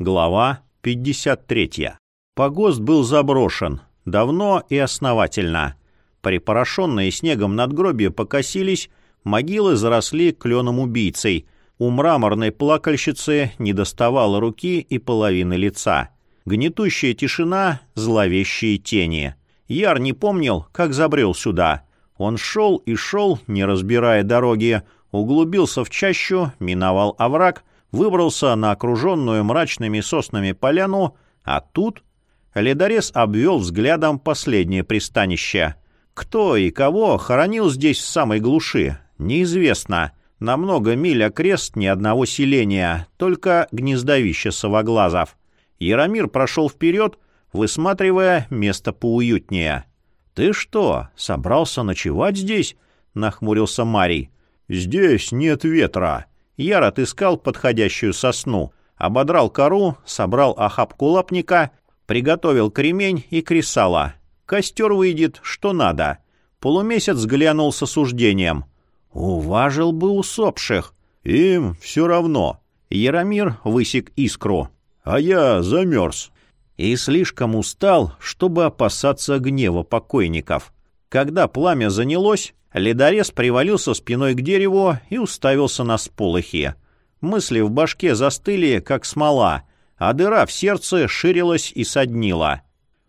Глава 53. Погост был заброшен. Давно и основательно. Припорошенные снегом надгробия покосились, могилы заросли кленом убийцей. У мраморной плакальщицы не доставало руки и половины лица. Гнетущая тишина, зловещие тени. Яр не помнил, как забрел сюда. Он шел и шел, не разбирая дороги, углубился в чащу, миновал овраг, выбрался на окруженную мрачными соснами поляну, а тут ледорез обвел взглядом последнее пристанище. Кто и кого хоронил здесь в самой глуши, неизвестно. На много миль окрест ни одного селения, только гнездовище совоглазов. Яромир прошел вперед, высматривая место поуютнее. «Ты что, собрался ночевать здесь?» — нахмурился Марий. «Здесь нет ветра», Яр отыскал подходящую сосну, ободрал кору, собрал охапку лапника, приготовил кремень и кресало. Костер выйдет, что надо. Полумесяц глянул с осуждением. Уважил бы усопших. Им все равно. Яромир высек искру. А я замерз. И слишком устал, чтобы опасаться гнева покойников. Когда пламя занялось, Ледорез привалился спиной к дереву и уставился на сполохи. Мысли в башке застыли, как смола, а дыра в сердце ширилась и соднила.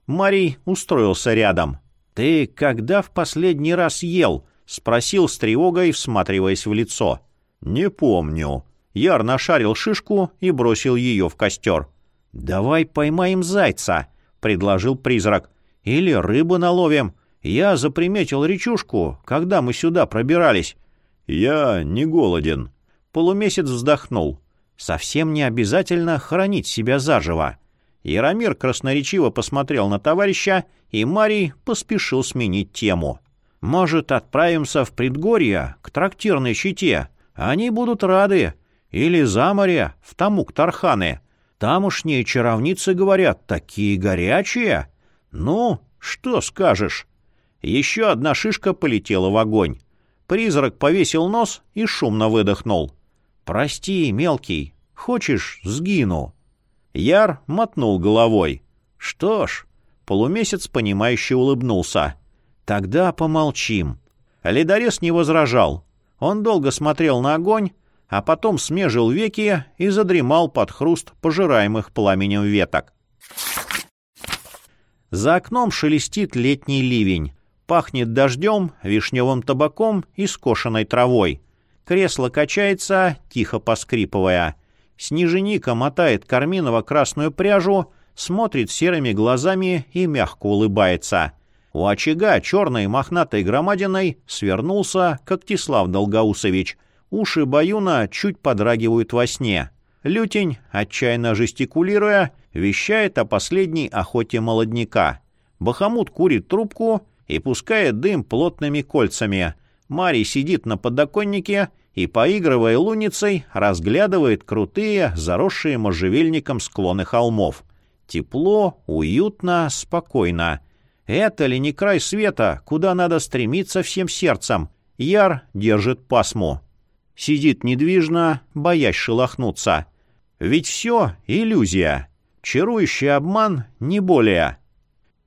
Марий устроился рядом. «Ты когда в последний раз ел?» — спросил с тревогой, всматриваясь в лицо. «Не помню». Яр нашарил шишку и бросил ее в костер. «Давай поймаем зайца», — предложил призрак. «Или рыбу наловим. Я заприметил речушку, когда мы сюда пробирались. Я не голоден. Полумесяц вздохнул. Совсем не обязательно хоронить себя заживо. Яромир красноречиво посмотрел на товарища, и Марий поспешил сменить тему. «Может, отправимся в предгорье, к трактирной щите? Они будут рады. Или за море, в Тамук-Тарханы. Тамошние чаровницы, говорят, такие горячие. Ну, что скажешь?» Еще одна шишка полетела в огонь. Призрак повесил нос и шумно выдохнул. «Прости, мелкий, хочешь, сгину?» Яр мотнул головой. «Что ж...» — полумесяц, понимающе улыбнулся. «Тогда помолчим». Ледорез не возражал. Он долго смотрел на огонь, а потом смежил веки и задремал под хруст пожираемых пламенем веток. За окном шелестит летний ливень. Пахнет дождем, вишневым табаком и скошенной травой. Кресло качается, тихо поскрипывая. Снеженика мотает карминово-красную пряжу, смотрит серыми глазами и мягко улыбается. У очага черной мохнатой громадиной свернулся Когтислав Долгоусович. Уши Баюна чуть подрагивают во сне. Лютень, отчаянно жестикулируя, вещает о последней охоте молодняка. Бахамут курит трубку и пускает дым плотными кольцами. Марий сидит на подоконнике и, поигрывая луницей, разглядывает крутые, заросшие можжевельником склоны холмов. Тепло, уютно, спокойно. Это ли не край света, куда надо стремиться всем сердцем? Яр держит пасму. Сидит недвижно, боясь шелохнуться. Ведь все — иллюзия. Чарующий обман — не более.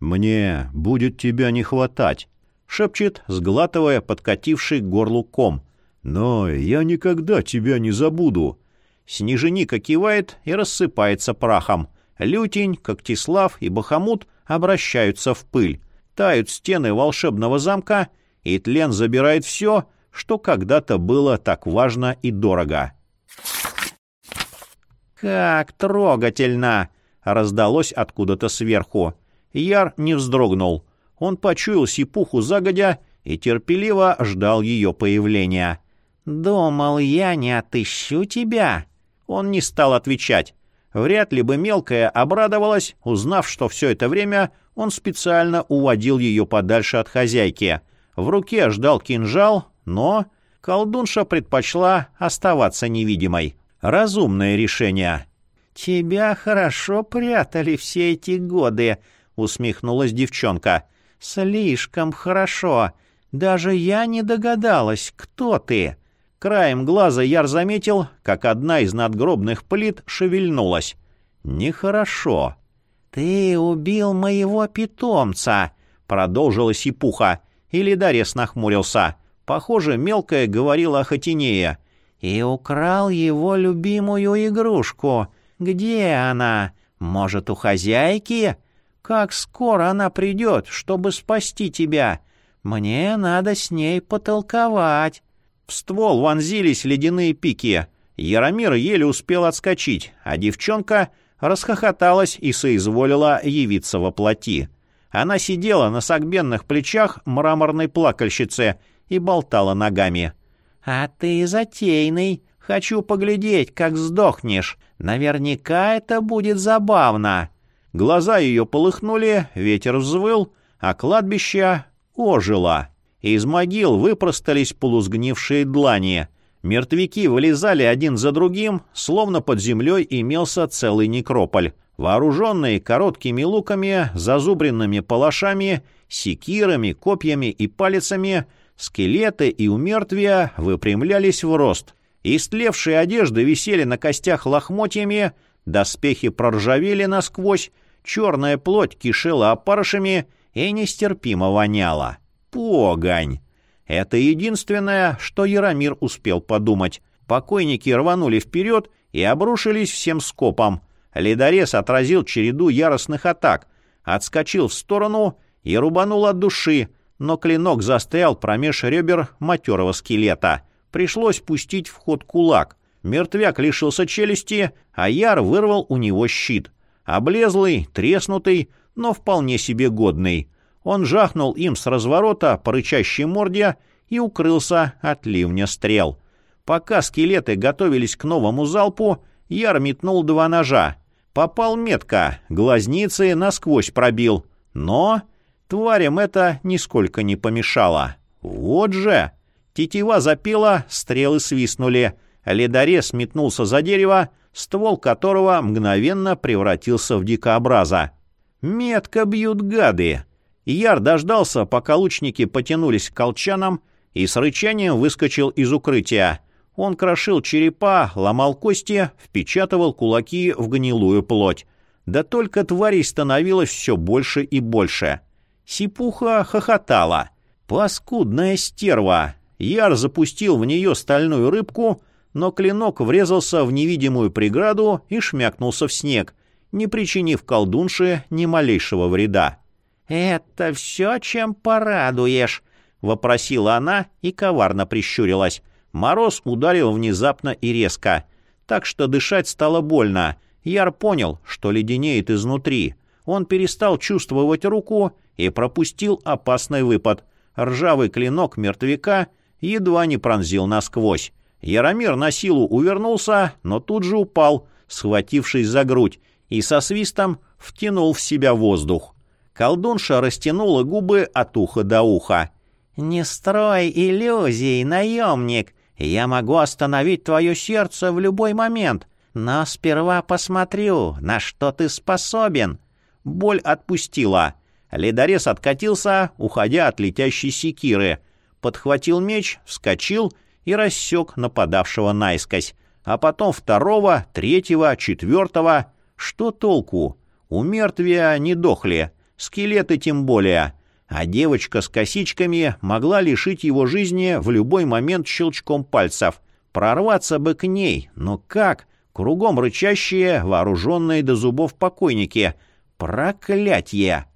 «Мне будет тебя не хватать», — шепчет, сглатывая подкативший горлу ком. «Но я никогда тебя не забуду». Снеженика кивает и рассыпается прахом. Лютень, Когтислав и Бахамут обращаются в пыль. Тают стены волшебного замка, и тлен забирает все, что когда-то было так важно и дорого. «Как трогательно!» — раздалось откуда-то сверху. Яр не вздрогнул. Он почуял сипуху загодя и терпеливо ждал ее появления. «Думал, я не отыщу тебя?» Он не стал отвечать. Вряд ли бы мелкая обрадовалась, узнав, что все это время он специально уводил ее подальше от хозяйки. В руке ждал кинжал, но колдунша предпочла оставаться невидимой. Разумное решение. «Тебя хорошо прятали все эти годы», — усмехнулась девчонка. «Слишком хорошо. Даже я не догадалась, кто ты». Краем глаза Яр заметил, как одна из надгробных плит шевельнулась. Нехорошо. «Ты убил моего питомца», — продолжила Сипуха. Или Дарес нахмурился. Похоже, мелкая говорила о Хатинея. «И украл его любимую игрушку. Где она? Может, у хозяйки? Как скоро она придет, чтобы спасти тебя? Мне надо с ней потолковать». В ствол вонзились ледяные пики. Яромир еле успел отскочить, а девчонка расхохоталась и соизволила явиться во плоти. Она сидела на согбенных плечах мраморной плакальщицы и болтала ногами. «А ты затейный. Хочу поглядеть, как сдохнешь. Наверняка это будет забавно». Глаза ее полыхнули, ветер взвыл, а кладбище ожило. Из могил выпростались полузгнившие длани. Мертвяки вылезали один за другим, словно под землей имелся целый некрополь. Вооруженные короткими луками, зазубренными палашами, секирами, копьями и палицами, скелеты и умертвия выпрямлялись в рост. Истлевшие одежды висели на костях лохмотьями, доспехи проржавели насквозь, черная плоть кишела опарышами и нестерпимо воняла. Погонь! Это единственное, что Яромир успел подумать. Покойники рванули вперед и обрушились всем скопом. Ледорез отразил череду яростных атак, отскочил в сторону и рубанул от души, но клинок застрял промеж ребер матерого скелета. Пришлось пустить в ход кулак. Мертвяк лишился челюсти, а Яр вырвал у него щит. Облезлый, треснутый, но вполне себе годный. Он жахнул им с разворота по рычащей морде и укрылся от ливня стрел. Пока скелеты готовились к новому залпу, Яр метнул два ножа. Попал метко, глазницы насквозь пробил. Но тварям это нисколько не помешало. Вот же! Тетива запела, стрелы свистнули. Ледорез метнулся за дерево, ствол которого мгновенно превратился в дикообраза. «Метко бьют гады!» Яр дождался, пока лучники потянулись к колчанам, и с рычанием выскочил из укрытия. Он крошил черепа, ломал кости, впечатывал кулаки в гнилую плоть. Да только тварей становилось все больше и больше. Сипуха хохотала. «Паскудная стерва!» Яр запустил в нее стальную рыбку, но клинок врезался в невидимую преграду и шмякнулся в снег, не причинив колдунше ни малейшего вреда. «Это все, чем порадуешь?» — вопросила она и коварно прищурилась. Мороз ударил внезапно и резко, так что дышать стало больно. Яр понял, что леденеет изнутри. Он перестал чувствовать руку и пропустил опасный выпад. Ржавый клинок мертвяка едва не пронзил насквозь. Яромир на силу увернулся, но тут же упал, схватившись за грудь, и со свистом втянул в себя воздух. Колдунша растянула губы от уха до уха. «Не строй иллюзий, наемник! Я могу остановить твое сердце в любой момент, но сперва посмотрю, на что ты способен!» Боль отпустила. Ледорез откатился, уходя от летящей секиры. Подхватил меч, вскочил и рассек нападавшего наискось. А потом второго, третьего, четвертого. Что толку? У мертвия не дохли скелеты тем более. А девочка с косичками могла лишить его жизни в любой момент щелчком пальцев. Прорваться бы к ней, но как? Кругом рычащие, вооруженные до зубов покойники. Проклятье!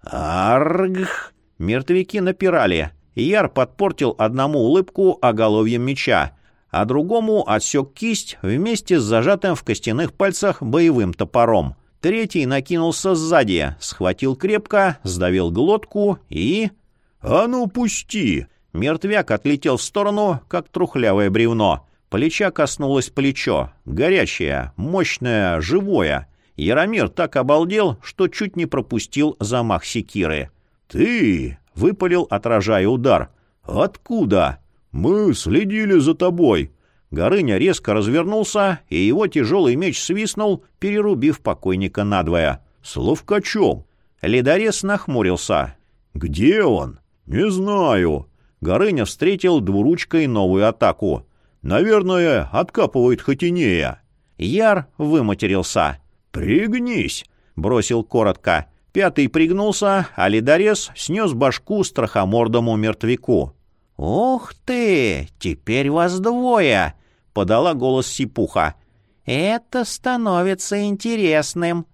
Аргх! Мертвяки напирали. Яр подпортил одному улыбку оголовьем меча, а другому отсек кисть вместе с зажатым в костяных пальцах боевым топором. Третий накинулся сзади, схватил крепко, сдавил глотку и... «А ну, пусти!» Мертвяк отлетел в сторону, как трухлявое бревно. Плеча коснулось плечо. Горячее, мощное, живое. Яромир так обалдел, что чуть не пропустил замах секиры. «Ты!» — выпалил, отражая удар. «Откуда?» «Мы следили за тобой», Горыня резко развернулся, и его тяжелый меч свистнул, перерубив покойника надвое. «С ловкачом!» Ледорез нахмурился. «Где он?» «Не знаю». Горыня встретил двуручкой новую атаку. «Наверное, откапывает Хатинея». Яр выматерился. «Пригнись!» — бросил коротко. Пятый пригнулся, а ледорез снес башку страхомордому мертвяку. «Ух ты! Теперь вас двое!» — подала голос Сипуха. «Это становится интересным».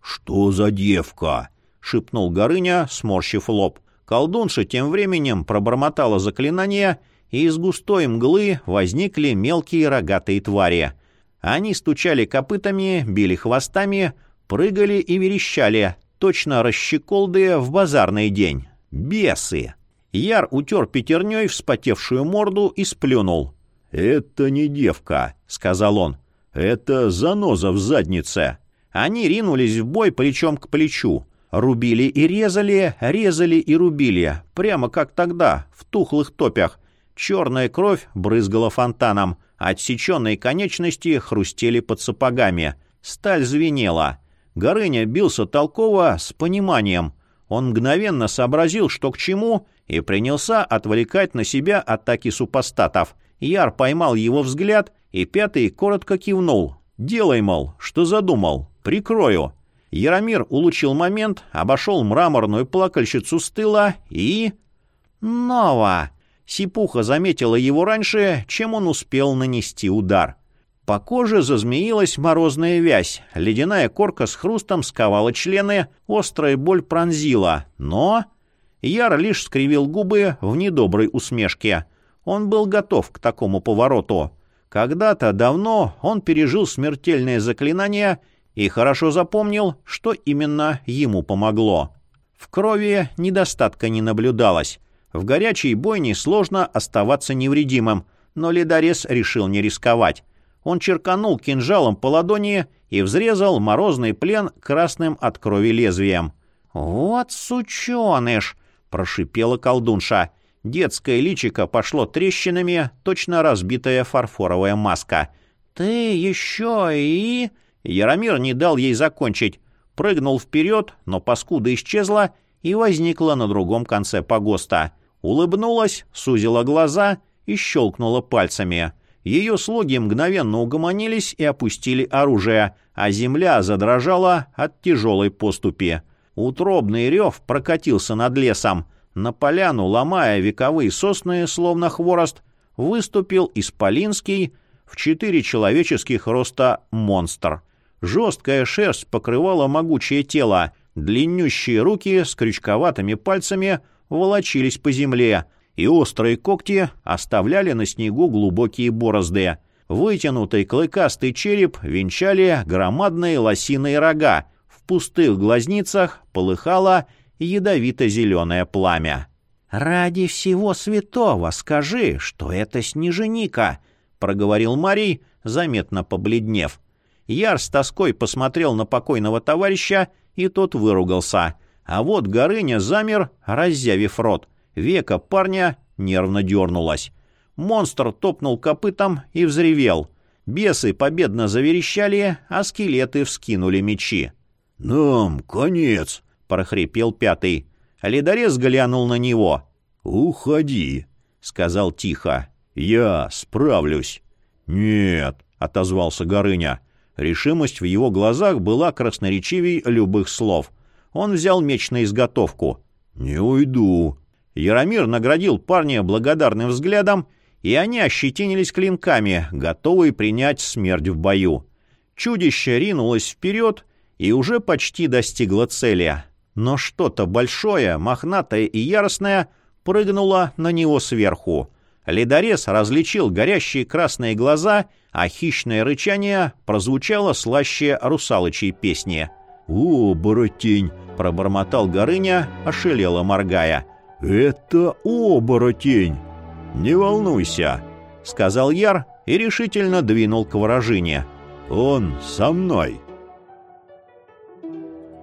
«Что за девка?» — шепнул Горыня, сморщив лоб. Колдунша тем временем пробормотала заклинание, и из густой мглы возникли мелкие рогатые твари. Они стучали копытами, били хвостами, прыгали и верещали, точно расщеколдые в базарный день. Бесы! Яр утер пятерней вспотевшую морду и сплюнул. «Это не девка», — сказал он. «Это заноза в заднице». Они ринулись в бой плечом к плечу. Рубили и резали, резали и рубили, прямо как тогда, в тухлых топях. Черная кровь брызгала фонтаном, отсеченные конечности хрустели под сапогами. Сталь звенела. Горыня бился толково, с пониманием. Он мгновенно сообразил, что к чему, и принялся отвлекать на себя атаки супостатов. Яр поймал его взгляд, и пятый коротко кивнул. «Делай, мол, что задумал. Прикрою». Яромир улучил момент, обошел мраморную плакальщицу с тыла и... «Нова!» Сипуха заметила его раньше, чем он успел нанести удар. По коже зазмеилась морозная вязь, ледяная корка с хрустом сковала члены, острая боль пронзила, но... Яр лишь скривил губы в недоброй усмешке. Он был готов к такому повороту. Когда-то давно он пережил смертельное заклинание и хорошо запомнил, что именно ему помогло. В крови недостатка не наблюдалось. В горячей бойне сложно оставаться невредимым, но ледорез решил не рисковать он черканул кинжалом по ладони и взрезал морозный плен красным от крови лезвием. «Вот сученыш!» — прошипела колдунша. Детское личико пошло трещинами, точно разбитая фарфоровая маска. «Ты еще и...» Яромир не дал ей закончить. Прыгнул вперед, но паскуда исчезла и возникла на другом конце погоста. Улыбнулась, сузила глаза и щелкнула пальцами. Ее слуги мгновенно угомонились и опустили оружие, а земля задрожала от тяжелой поступи. Утробный рев прокатился над лесом. На поляну, ломая вековые сосны, словно хворост, выступил исполинский в четыре человеческих роста монстр. Жесткая шерсть покрывала могучее тело, длиннющие руки с крючковатыми пальцами волочились по земле, и острые когти оставляли на снегу глубокие борозды. Вытянутый клыкастый череп венчали громадные лосиные рога, в пустых глазницах полыхало ядовито-зеленое пламя. «Ради всего святого скажи, что это снеженика!» — проговорил Марий, заметно побледнев. Яр с тоской посмотрел на покойного товарища, и тот выругался. А вот Горыня замер, раззявив рот. Века парня нервно дернулась. Монстр топнул копытом и взревел. Бесы победно заверещали, а скелеты вскинули мечи. «Нам конец!» — прохрипел пятый. Ледорез глянул на него. «Уходи!» — сказал тихо. «Я справлюсь!» «Нет!» — отозвался Горыня. Решимость в его глазах была красноречивей любых слов. Он взял меч на изготовку. «Не уйду!» Яромир наградил парня благодарным взглядом, и они ощетинились клинками, готовые принять смерть в бою. Чудище ринулось вперед и уже почти достигло цели. Но что-то большое, мохнатое и яростное прыгнуло на него сверху. Ледорез различил горящие красные глаза, а хищное рычание прозвучало слаще русалочьей песни. «О, боротень!» — пробормотал Горыня, ошелело моргая — «Это оборотень!» «Не волнуйся», — сказал Яр и решительно двинул к вражине. «Он со мной!»